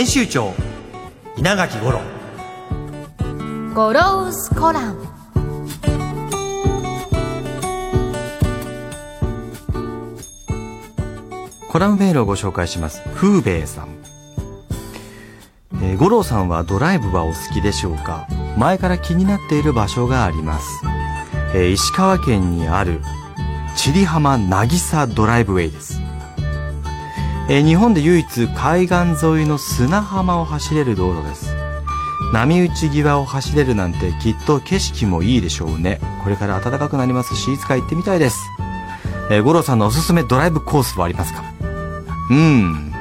編集長稲垣五郎。ゴロウスコラム。コラムメールをご紹介します。風兵衛さん、えー、五郎さんはドライブはお好きでしょうか？前から気になっている場所があります、えー、石川県にある千里浜渚ドライブウェイですえー、日本で唯一海岸沿いの砂浜を走れる道路です。波打ち際を走れるなんてきっと景色もいいでしょうね。これから暖かくなりますしいつか行ってみたいです、えー、五郎さんのおすすめドライブコースはありますか？うん。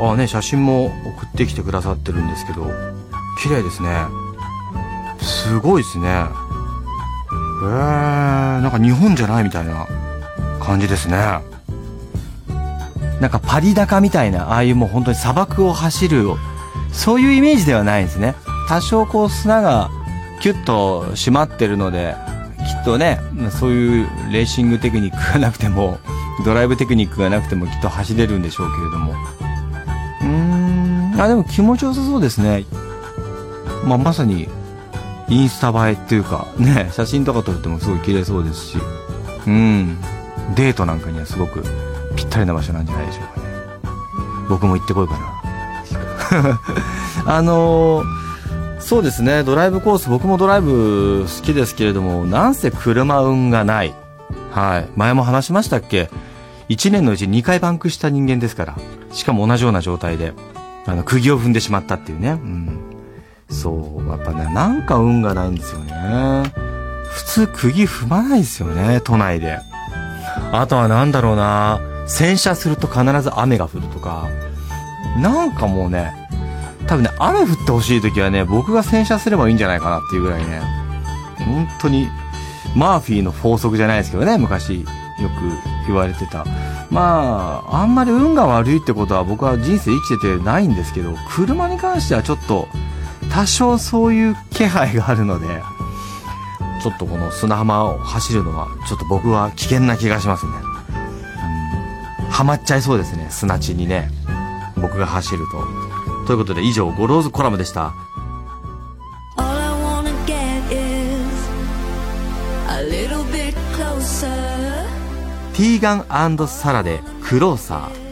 ああね写真も送ってきてくださってるんですけど綺麗ですね。すごいですね。えー、なんか日本じゃないみたいな感じですね。なんかパリ高みたいなああいうもう本当に砂漠を走るそういうイメージではないんですね。多少こう砂がキュッと締まってるのできっとねそういうレーシングテクニックがなくても ドライブテクニックがなくてもきっと走れるんでしょうけれども。うーん。あでも気持ちよさそうですね、まあ、まさにインスタ映えっていうかね写真とか撮ってもすごい綺麗そうですし。うん。デートなんかにはすごくぴったりな場所なんじゃないでしょうかね。僕も行ってこようかな。あのー、そうですね。ドライブコース僕もドライブ好きですけれどもなんせ車運がない。はい。前も話しましたっけ？1年のうち2回バンクした人間ですからしかも同じような状態であの釘を踏んでしまったっていうね。うん。そうやっぱねなんか運がないんですよね。普通釘踏まないですよね都内で。あとは何だろうな洗車すると必ず雨が降るとか、なんかもうね、多分ね、雨降ってほしい時はね、僕が洗車すればいいんじゃないかなっていうぐらいね、本当に、マーフィーの法則じゃないですけどね、昔よく言われてた。まあ、あんまり運が悪いってことは僕は人生生きててないんですけど、車に関してはちょっと、多少そういう気配があるので、ちょっとこの砂浜を走るのは、ちょっと僕は危険な気がしますね。ハマっちゃいそうですね。砂地にね。僕が走ると。ということで以上 Goro's column でした。 Tegan and Sara で Closer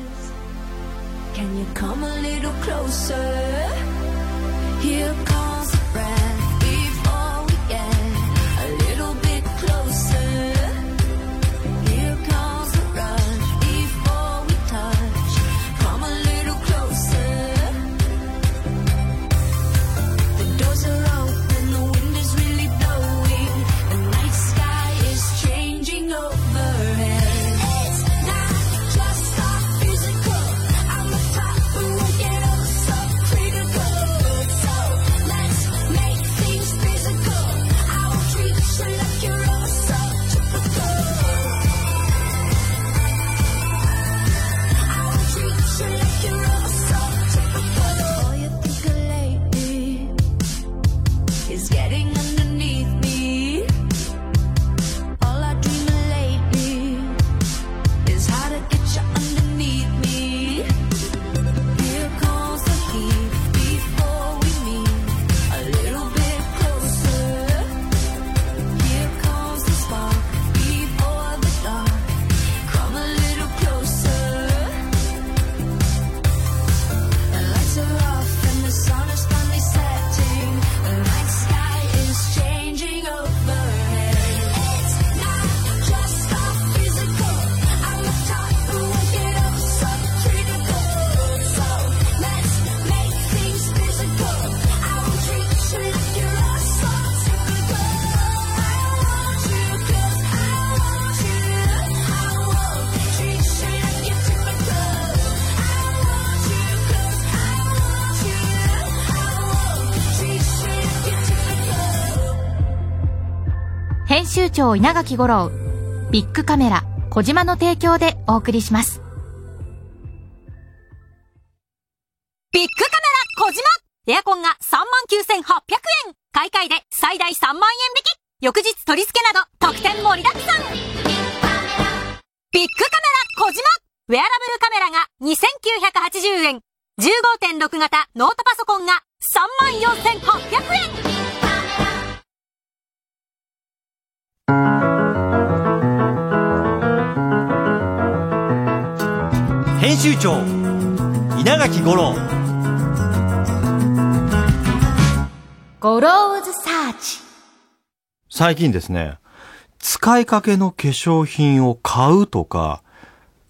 長稲垣吾郎ビッグカメラ小島の提供でお送りします。ビッグカメラ小島。エアコンが39,800円。買い替えで最大3万円引き。翌日取り付けなど特典盛りだくさん。ビッグカメラ小島。ウェアラブルカメラが2980円。15.6型ノートパソコンが34,800円。編集長稲垣吾郎ゴローズサーチ最近ですね、使いかけの化粧品を買うとか、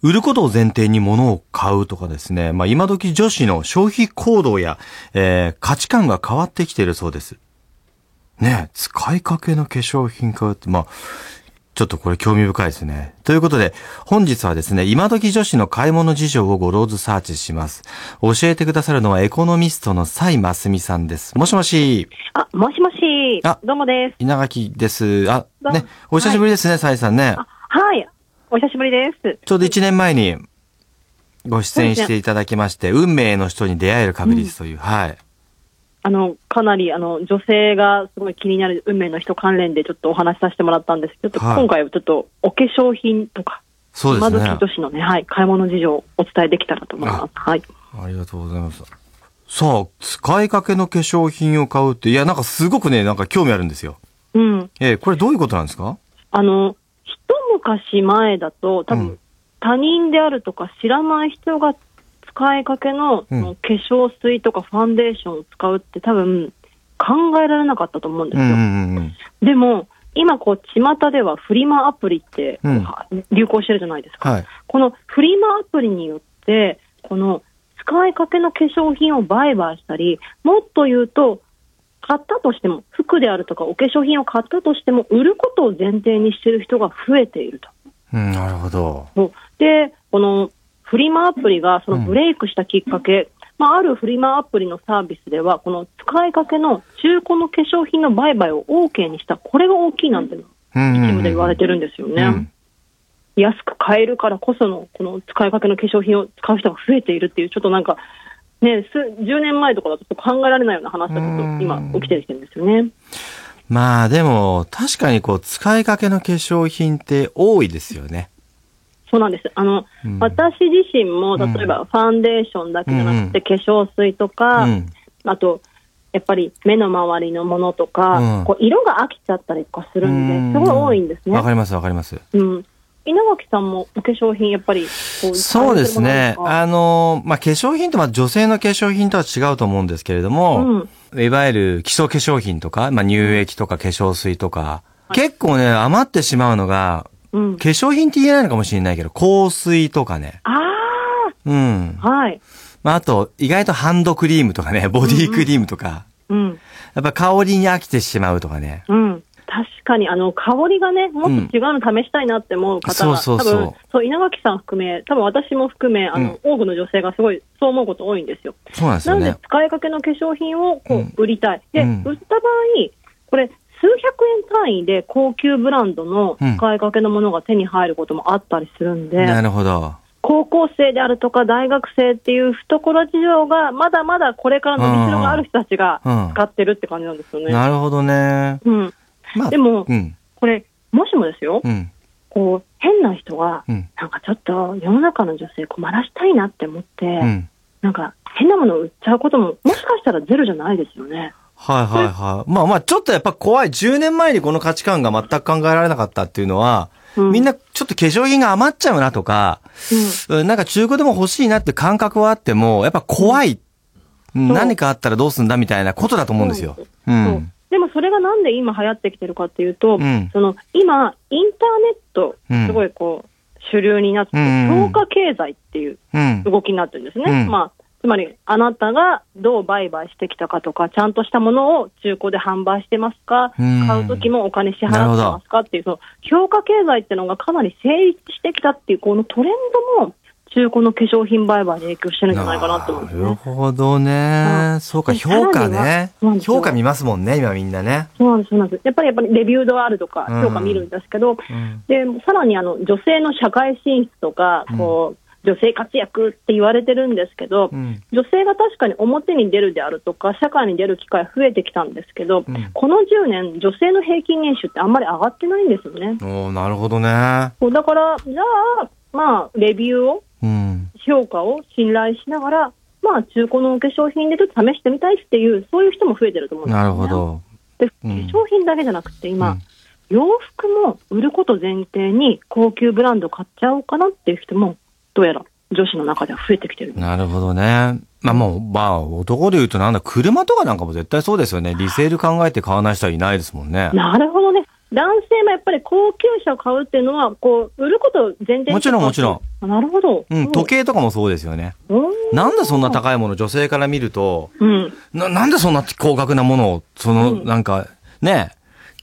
売ることを前提に物を買うとかですね、まあ今時女子の消費行動や、えー価値観が変わってきているそうです。ねえ使いかけの化粧品買うって、まあ、ちょっとこれ興味深いですね。ということで、本日はですね、今時女子の買い物事情をゴローズサーチします。教えてくださるのはエコノミストの蔡真澄さんです。もしもし、あ、もしもし。あどうもです。稲垣です。あ、ね、お久しぶりですね、蔡さんね。あ、はい。お久しぶりです。ちょうど1年前にご出演していただきまして、運命の人に出会える確率という、はい。あの、かなり、あの、女性がすごい気になる運命の人関連でちょっとお話しさせてもらったんですけど、ちょっとはい今回はちょっとお化粧品とか、そうですね。今時女子のね、はい、買い物事情をお伝えできたらと思います。はい。ありがとうございます。さあ、使いかけの化粧品を買うって、いや、なんかすごくね、なんか興味あるんですよ。うん。えーこれどういうことなんですか？あの、一昔前だと、多分、うん他人であるとか知らない人が使いかけの、う化粧水とかファンデーションを使うって多分考えられなかったと思うんですよ。うんうんうん。でも、今こう、巷ではフリマアプリって、流行してるじゃないですか。はい。このフリマアプリによって、この使いかけの化粧品を売買したり、もっと言うと、買ったとしても、服であるとかお化粧品を買ったとしても、売ることを前提にしている人が増えていると。うん、なるほど。で、このフリマアプリがそのブレイクしたきっかけ、まあ、あるフリマアプリのサービスでは、この使いかけの中古の化粧品の売買を OK にした、これが大きいなんてうんうんうん一部で言われてるんですよね。うん安く買えるからこその、この使いかけの化粧品を使う人が増えているっていう、ちょっとなんか、ね、数10年前とかだと考えられないような話が今起きてきてるんですよね。まあでも、確かにこう、使いかけの化粧品って多いですよね。そうなんです。あの、うん私自身も、例えばファンデーションだけじゃなくて、化粧水とか、うん。あと、やっぱり目の周りのものとか、うんこう色が飽きちゃったりとかするんで、すごい多いんですねわ。かりますわかります。うん。稲垣さんもお化粧品、やっぱりそうですね。ああの、まあ、化粧品とは女性の化粧品とは違うと思うんですけれども、うんいわゆる基礎化粧品とか、まあ、乳液とか化粧水とか、結構ね、余ってしまうのが、うん。化粧品って言えないのかもしれないけど、香水とかね。あうん。あ、はい。まあ、あと、意外とハンドクリームとかね、ボディクリームとか、うん。やっぱ香りに飽きてしまうとかね。うん。確かに、あの、香りがね、もっと違うの試したいなって思う方が、うんそうそうそう多分、そう、稲垣さん含め、多分私も含め、あの、多くの女性がすごい、そう思うこと多いんですよ。そうなんですなのでよね。、使いかけの化粧品をこうんう売りたい。で、うん売った場合、これ、数百円単位で高級ブランドの使いかけのものが手に入ることもあったりするんで、なるほど。高校生であるとか大学生っていう懐事情が、まだまだこれから伸びしろがある人たちがうん使ってるって感じなんですよね。なるほどね。うん。まあ、でもうん。これ、もしもですよ、うん。こう、変な人が、うん。なんかちょっと世の中の女性困らしたいなって思って、うん。なんか変なものを売っちゃうことも、もしかしたらゼロじゃないですよね。はいはいはい。まあまあ、ちょっとやっぱ怖い。10年前にこの価値観が全く考えられなかったっていうのは、うんみんなちょっと化粧品が余っちゃうなとか、うんなんか中古でも欲しいなって感覚はあっても、やっぱ怖い。うん何かあったらどうすんだみたいなことだと思うんですよ。うんでもそれがなんで今流行ってきてるかっていうと、うんその今、インターネットうん、すごいこう、主流になって、うん強化経済っていううん。動きになってるんですね。うんまあ、つまり、あなたがどう売買してきたかとか、ちゃんとしたものを中古で販売してますか、うん買うときもお金支払ってますか？っていう、その強化経済っていうのがかなり成立してきたっていう、このトレンドも中古の化粧品売買に影響してるんじゃないかなと思うんですなるね。ほどね。うんそうか、で評価ね評価見ますもんね、今みんなね。そうなんです、そうなんです。やっぱりやっぱりレビュードあるとかうん評価見るんですけど、うん。で、さらにあの、女性の社会進出とか、こう、女性活躍って言われてるんですけど、うん。女性が確かに表に出るであるとか、社会に出る機会増えてきたんですけど、うんこの10年、女性の平均年収ってあんまり上がってないんですよね。おーなるほどね。そうだから、じゃあ、まあ、レビューを、うん。評価を信頼しながら、まあ、中古のお化粧品でちょっと試してみたいっていう、そういう人も増えてると思うんですよ、ね。なるほ。ど。で、化うん粧品だけじゃなくて、今、うん洋服も売ること前提に高級ブランド買っちゃおうかなっていう人も、どうやら女子の中では増えてきてる。なるほどね。まあもう、まあ、男で言うとなんだ、車とかなんかも絶対そうですよね。リセール考えて買わない人はいないですもんね。なるほどね。男性もやっぱり高級車を買うっていうのは、こう、売ることを前提に。もちろんもちろん。なるほど。うん、時計とかもそうですよね。うん。なんでそんな高いもの、女性から見ると、うん。な、なんでそんな高額なものを、その、うんなんか、ね、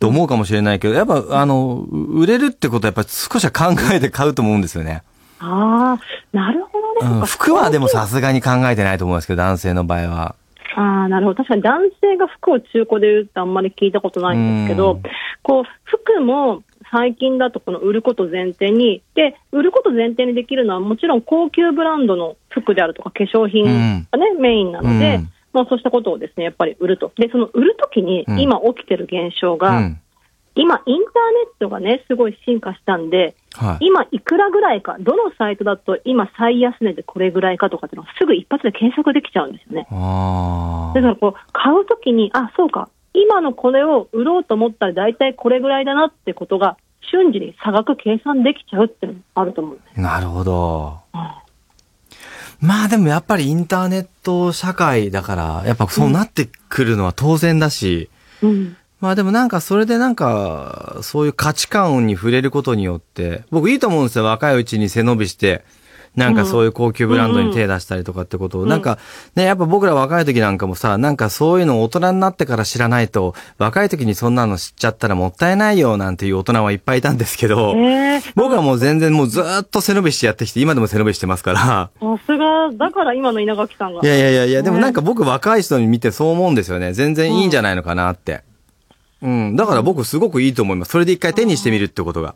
と思うかもしれないけど、やっぱ、あの、売れるってことはやっぱ少しは考えて買うと思うんですよね。ああ、なるほどね。うん、服はでもさすがに考えてないと思いますけど、男性の場合は。ああ、なるほど。確かに男性が服を中古で売るってあんまり聞いたことないんですけうんど、こう、服も最近だとこの売ること前提に、で、売ること前提にできるのはもちろん高級ブランドの服であるとか化粧品がね、メインなので、うんまあそうしたことをですね、やっぱり売ると。で、その売るときにうん今起きてる現象うが、ん。今インターネットがね、すごい進化したんで、はい。今いくらぐらいか、どのサイトだと今最安値でこれぐらいかとかっていうのはすぐ一発で検索できちゃうんですよね。あだからこう、買うときに、あ、そうか、今のこれを売ろうと思ったら大体これぐらいだなってことが、瞬時に差額計算できちゃうっていうのもあると思うんですあ。なるほど。うんまあでもやっぱりインターネット社会だから、やっぱそうなってくるのは当然だし、うん。まあでもなんかそれでなんか、そういう価値観に触れることによって、僕いいと思うんですよ。若いうちに背伸びして、なんかそういう高級ブランドに手出したりとかってことを、うんなんかね、やっぱ僕ら若い時なんかもさ、なんかそういうの大人になってから知らないと、若い時にそんなの知っちゃったらもったいないよなんていう大人はいっぱいいたんですけど、えー、僕はもう全然もうずーっと背伸びしてやってきて、今でも背伸びしてますから、さすが、だから今の稲垣さんが。いやいやいやいや、でもねなんか僕若い人に見てそう思うんですよね。全然いいんじゃないのかなって。うん。だから僕すごくいいと思います。それで一回手にしてみるってことが。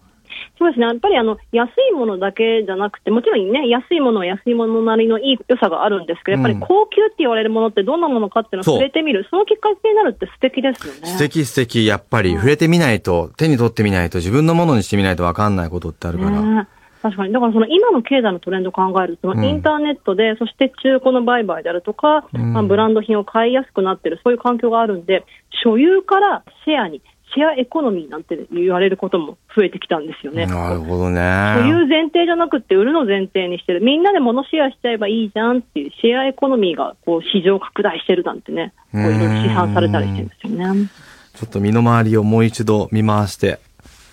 そうですね。やっぱりあの、安いものだけじゃなくて、もちろんね、安いものは安いものなりのいい良さがあるんですけど、やっぱり高級って言われるものってどんなものかっていうのを触れてみる。そのきっかけになるって素敵ですよね。素敵素敵。やっぱり触れてみないと、手に取ってみないと、自分のものにしてみないとわかんないことってあるから。ね確かに。だからその今の経済のトレンドを考えると、インターネットで、そして中古の売買であるとか、うんまあ、ブランド品を買いやすくなってる、そういう環境があるんで、所有からシェアに、シェアエコノミーなんて言われることも増えてきたんですよね。なるほど所ね。有前提じゃなくて売るの前提にしてる。みんなで物シェアしちゃえばいいじゃんっていうシェアエコノミーがこう市場拡大してるなんてね、こういろいろ批判されたりしてるんですよね。ちょっと身の回りをもう一度見回して。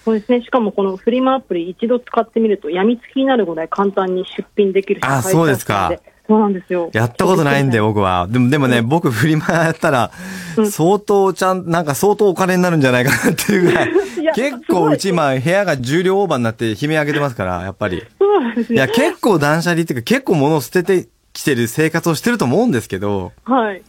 そうですね。しかもこのフリマアプリ一度使ってみると、病みつきになるぐらい簡単に出品できるあしそうですか。そうなんですよ。やったことないんで、僕は。でも、でもね、僕フリマやったら、相当ちゃん、なんか相当お金になるんじゃないかなっていうぐらい いや。結構うち今、部屋が重量オーバーになって悲鳴上げてますから、やっぱり。そうなんですね。いや、結構断捨離っていうか、結構物を捨ててきてる生活をしてると思うんですけど、はい。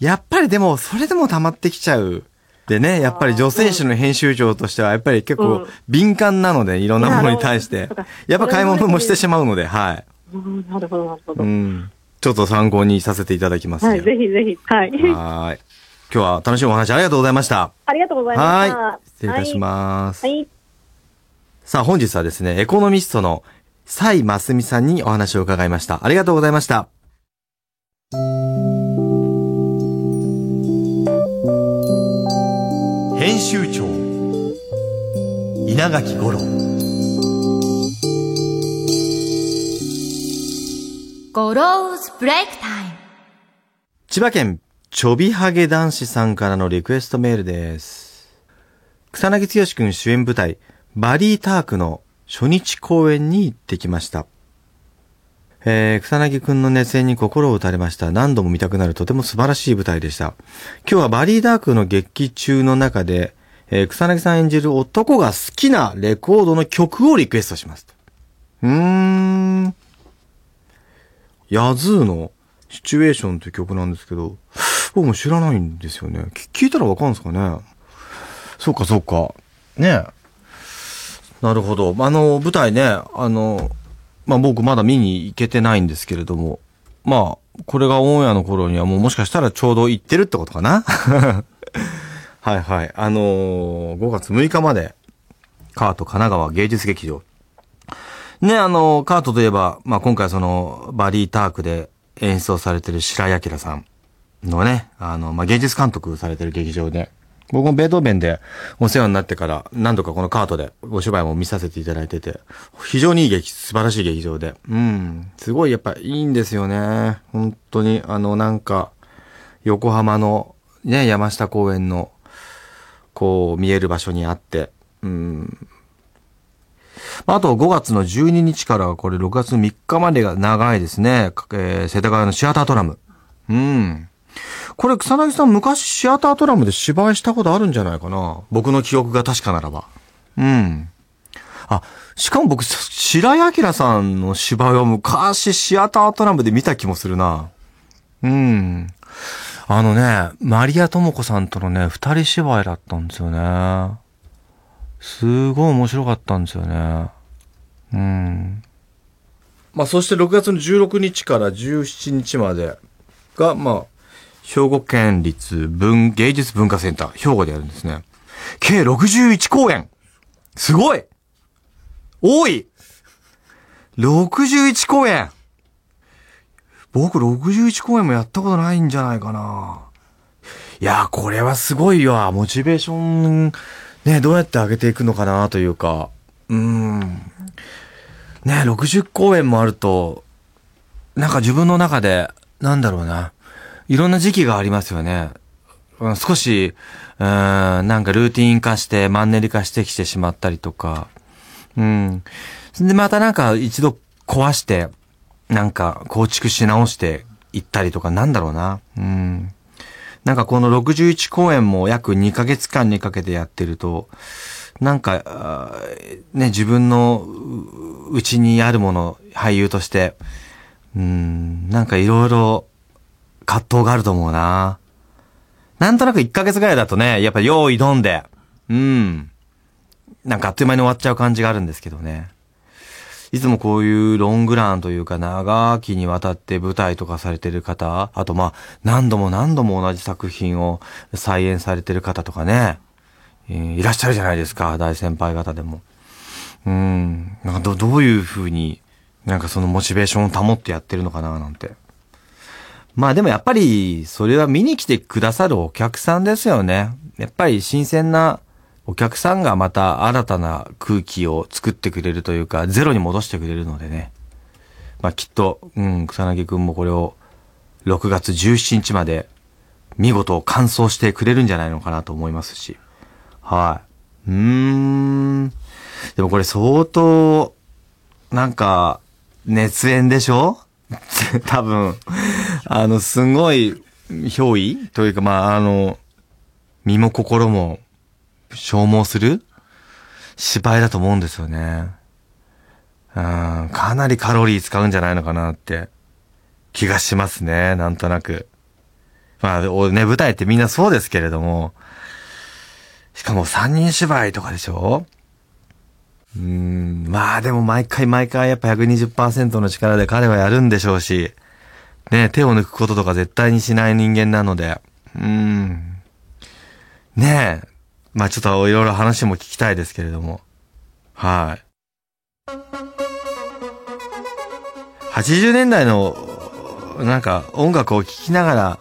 やっぱりでも、それでも溜まってきちゃう。でね、やっぱり女性誌の編集長としては、やっぱり結構うん敏感なので、いろんなものに対して。やっぱ買い物もしてしまうので、はい。うんなるほど、なるほど。うん。ちょっと参考にさせていただきますよ。はい、ぜひぜひ。はい。はーい。今日は楽しいお話ありがとうございました。ありがとうございました。はい。失礼いたします。はい。はい。さあ、本日はですね、エコノミストの蔡真澄さんにお話を伺いました。ありがとうございました。編集長稲垣五郎 Goro's break time。千葉県ちょびはげ男子さんからのリクエストメールです。草薙剛くん主演舞台、バリータークの初日公演に行ってきました。えー、草薙くんの熱演に心を打たれました。何度も見たくなるとても素晴らしい舞台でした。今日はバリーダークの劇中の中で、えー草薙さん演じる男が好きなレコードの曲をリクエストします。うーん。ヤズーのシチュエーションという曲なんですけど、僕も知らないんですよね。聞いたらわかるんですかね。そうか、そうか。ねなるほど。あの、舞台ね、あの、まあ、僕まだ見に行けてないんですけれども、まあ、これがオンエアの頃にはもうもしかしたらちょうど行ってるってことかな？はいはい。あのー、5月6日まで、カート神奈川芸術劇場。ね、あのー、カートといえば、まあ、今回その、バリータークで演出をされてる白井明さんのね、あの、まあ、芸術監督されてる劇場で、僕もベートーベンでお世話になってから何度かこのカートでお芝居も見させていただいてて、非常にいい劇、素晴らしい劇場で。うん。すごいやっぱいいんですよね。本当に、あのなんか、横浜のね、山下公園の、こう見える場所にあって、うん。あと5月の12日からこれ6月3日までが長いですね。えー、世田谷のシアタートラム。うん。これ草薙さん昔シアタートラムで芝居したことあるんじゃないかな？僕の記憶が確かならば。うん。あ、しかも僕、白井明さんの芝居は昔シアタートラムで見た気もするな。うん。あのね、マリア智子さんとのね、二人芝居だったんですよね。すごい面白かったんですよね。うん。まあ、そして6月の16日から17日までが、まあ、兵庫県立文芸術文化センター、兵庫でやるんですね。計61公演すごい多い !61 公演僕61公演もやったことないんじゃないかな。いやこれはすごいよ。モチベーション、ね、どうやって上げていくのかなというか。うん。ね、60公演もあると、なんか自分の中で、なんだろうな。いろんな時期がありますよね。少し、うん、なんかルーティン化してマンネリ化してきてしまったりとか。うん。で、またなんか一度壊して、なんか構築し直していったりとか、なんだろうな。うん。なんかこの61公演も約2ヶ月間にかけてやってると、なんか、ね、自分のうちにあるもの、俳優として、うん、なんかいろいろ葛藤があると思うな。なんとなく1ヶ月ぐらいだとね、やっぱ用意どんで、うん。なんかあっという間に終わっちゃう感じがあるんですけどね。いつもこういうロングランというか長きにわたって舞台とかされてる方、あとまあ何度も何度も同じ作品を再演されてる方とかね、いらっしゃるじゃないですか、大先輩方でも。うん。なんかど、どういう風に、なんかそのモチベーションを保ってやってるのかななんて。まあでもやっぱり、それは見に来てくださるお客さんですよね。やっぱり新鮮なお客さんがまた新たな空気を作ってくれるというか、ゼロに戻してくれるのでね。まあきっと、うん、草薙くんもこれを6月17日まで見事完走してくれるんじゃないのかなと思いますし。はい。うーん。でもこれ相当、なんか、熱演でしょ？多分、あの、すごい、憑依というか、まあ、あの、身も心も消耗する芝居だと思うんですよね。うん、かなりカロリー使うんじゃないのかなって気がしますね、なんとなく。まあ、おね、舞台ってみんなそうですけれども、しかも三人芝居とかでしょ？うん、まあでも毎回毎回やっぱ120%の力で彼はやるんでしょうし、ね、手を抜くこととか絶対にしない人間なので、うん。ねえ。まあちょっといろいろ話も聞きたいですけれども。はい。80年代の、なんか音楽を聴きながら、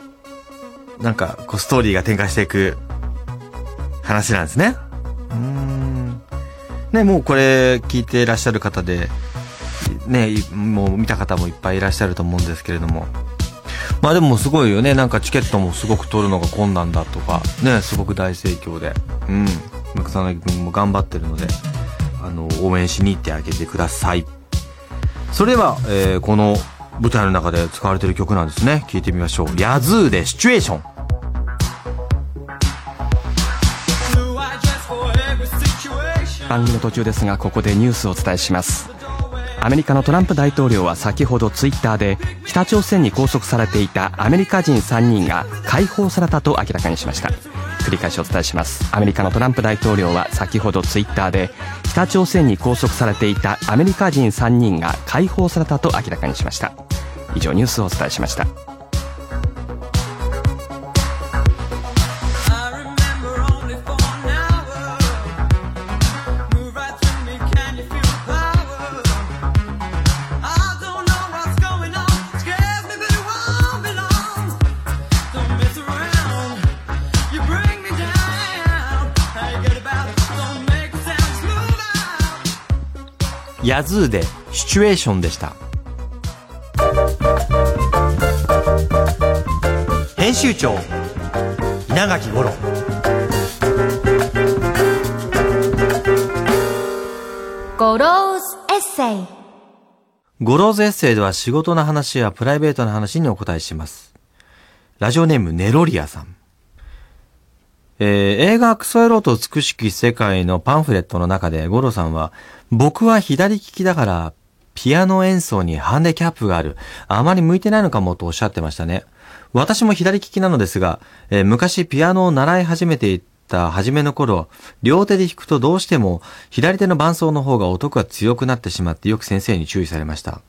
なんかこうストーリーが展開していく話なんですね。うん。ね、もうこれ聞いていらっしゃる方で、ね、もう見た方もいっぱいいらっしゃると思うんですけれども。まあでもすごいよね。なんかチケットもすごく取るのが困難だとか、ね、すごく大盛況で。うん。草薙くんも頑張ってるので、あの、応援しに行ってあげてください。それでは、えー、この舞台の中で使われてる曲なんですね。聴いてみましょう。ヤズーでシチュエーション。番組の途中ですがここでニュースをお伝えしますアメリカのトランプ大統領は先ほどツイッターで北朝鮮に拘束されていたアメリカ人3人が解放されたと明らかにしました。繰り返しお伝えします。アメリカのトランプ大統領は先ほどツイッターで北朝鮮に拘束されていたアメリカ人3人が解放されたと明らかにしました。以上ニュースをお伝えしました。ヤズーでシチュエーションでした編集長稲垣吾郎ゴローズエッセイゴローズエッセイでは仕事の話やプライベートの話にお答えします。ラジオネームネロリアさん。えー映画クソ野郎と美しき世界のパンフレットの中でゴロさんは、僕は左利きだから、ピアノ演奏にハンデキャップがある。あまり向いてないのかもとおっしゃってましたね。私も左利きなのですが、えー昔ピアノを習い始めていた初めの頃、両手で弾くとどうしても左手の伴奏の方が音が強くなってしまってよく先生に注意されました。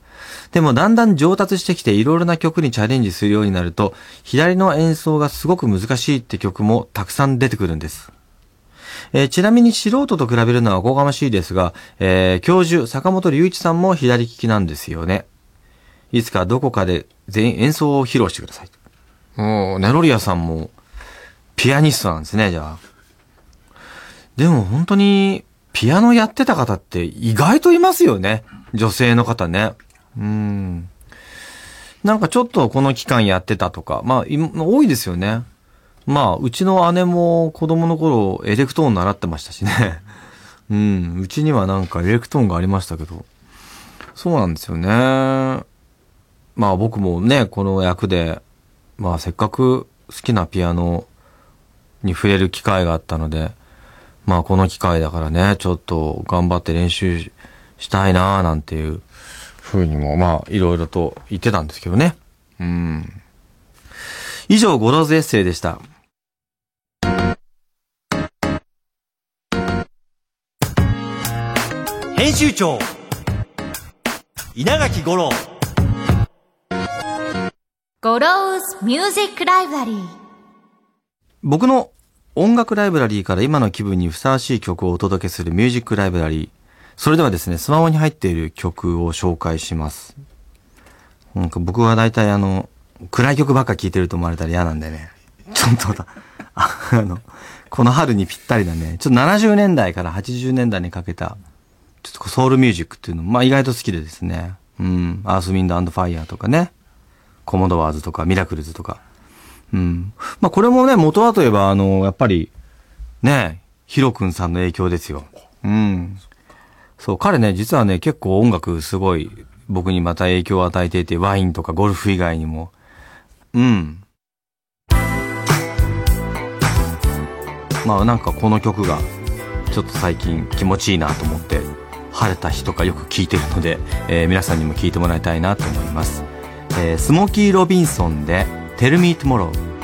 でもだんだん上達してきていろいろな曲にチャレンジするようになると、左の演奏がすごく難しいって曲もたくさん出てくるんです。えーちなみに素人と比べるのはおこがましいですが、えー教授、坂本隆一さんも左利きなんですよね。いつかどこかで全員演奏を披露してください。おーネロリアさんも、ピアニストなんですね、じゃあ。でも本当に、ピアノやってた方って意外といますよね。女性の方ね。うん。なんかちょっとこの期間やってたとか、まあ、多いですよね。まあ、うちの姉も子供の頃エレクトーン習ってましたしね。うん。うちにはなんかエレクトーンがありましたけど。そうなんですよね。まあ僕もね、この役で、まあせっかく好きなピアノに触れる機会があったので、まあこの機会だからね、ちょっと頑張って練習したいなーなんていうふうにも、まあいろいろと言ってたんですけどね。うん。以上、ゴローズエッセイでした。編集長稲垣吾郎ゴローズミュージックライブラリー僕の音楽ライブラリーから今の気分にふさわしい曲をお届けするミュージックライブラリー。それではですね、スマホに入っている曲を紹介します。なんか僕は大体あの、暗い曲ばっか聴いてると思われたら嫌なんでね。ちょっと、ああの、この春にぴったりなね、ちょっと70年代から80年代にかけた、ちょっとソウルミュージックっていうのも、まあ意外と好きでですね。うん、アースウィンドファイヤーとかね、コモドワーズとかミラクルズとか、うん。まあこれもね、元はといえば、あの、やっぱり、ね、ヒロ君さんの影響ですよ。うん。そう、彼ね、実はね、結構音楽すごい僕にまた影響を与えていて、ワインとかゴルフ以外にも。うん。まあなんかこの曲が、ちょっと最近気持ちいいなと思って、晴れた日とかよく聴いてるので、えー皆さんにも聴いてもらいたいなと思います。えースモーキー・ロビンソンで、Tell Me Tomorrow。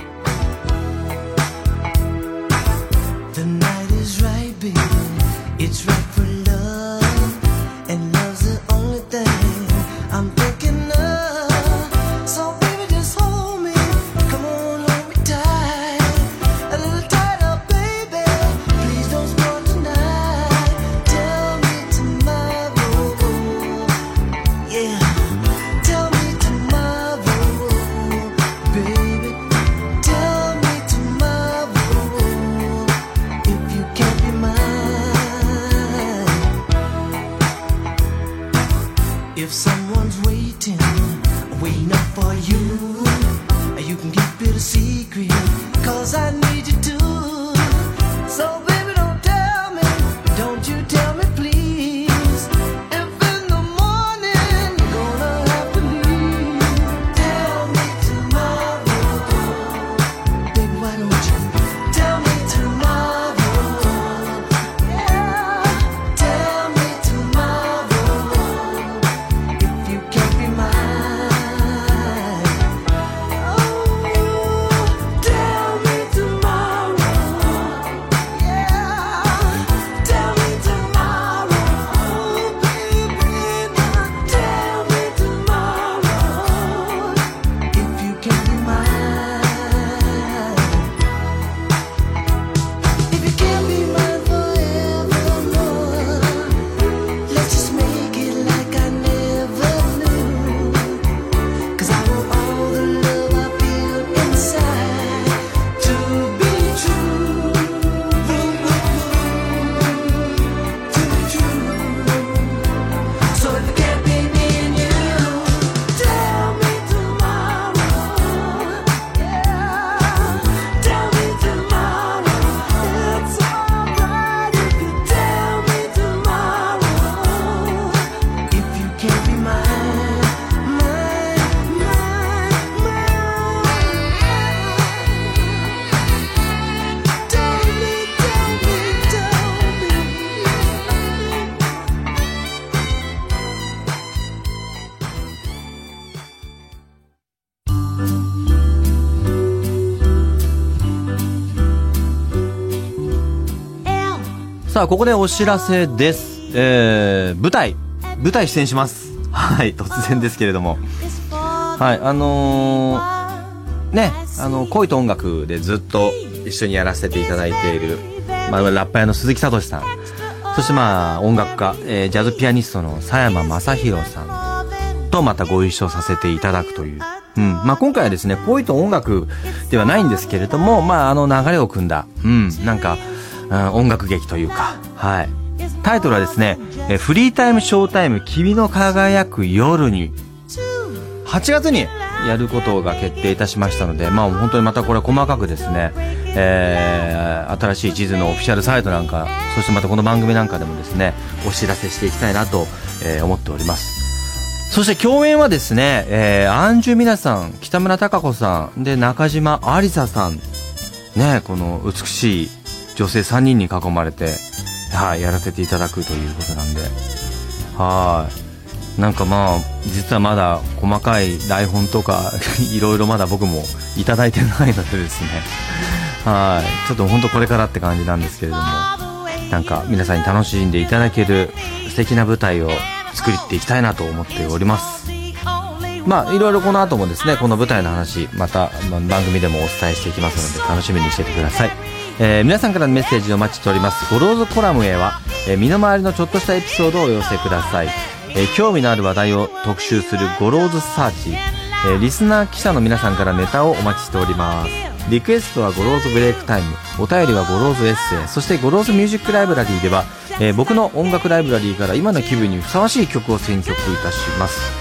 あ、ここでお知らせです。えー、舞台、舞台出演します。はい、突然ですけれども。はい、あのー、ね、あの、恋と音楽でずっと一緒にやらせていただいている、まあ、ラッパーの鈴木聡さん。そしてまあ、音楽家、えージャズピアニストの佐山正宏さんとまたご一緒させていただくという。うん。まあ、今回はですね、恋と音楽ではないんですけれども、まあ、あの流れを組んだ、うん、なんか、うん音楽劇というか、はい。タイトルはですね、えフリータイムショータイム君の輝く夜に、8月にやることが決定いたしましたので、まあ本当にまたこれ細かくですね、えー、新しい地図のオフィシャルサイトなんか、そしてまたこの番組なんかでもですね、お知らせしていきたいなと、えー思っております。そして共演はですね、えー、アンジュミナさん、北村貴子さん、で、中島ありささん、ね、この美しい女性3人に囲まれて、はい、やらせていただくということなんで、はい。なんかまあ、実はまだ細かい台本とか、いろいろまだ僕もいただいてないのでですね、はい。ちょっと本当これからって感じなんですけれども、なんか皆さんに楽しんでいただける素敵な舞台を作っていきたいなと思っております。まあ、いろいろこの後もですね、この舞台の話、また、番組でもお伝えしていきますので、楽しみにしててください。えー皆さんからのメッセージをお待ちしております。ゴローズコラムへは、えー身の回りのちょっとしたエピソードをお寄せください。えー興味のある話題を特集するゴローズサーチ。えリスナー記者の皆さんからネタをお待ちしております。リクエストはゴローズブレイクタイム。お便りはゴローズエッセイ。そしてゴローズミュージックライブラリーでは、え僕の音楽ライブラリーから今の気分にふさわしい曲を選曲いたします。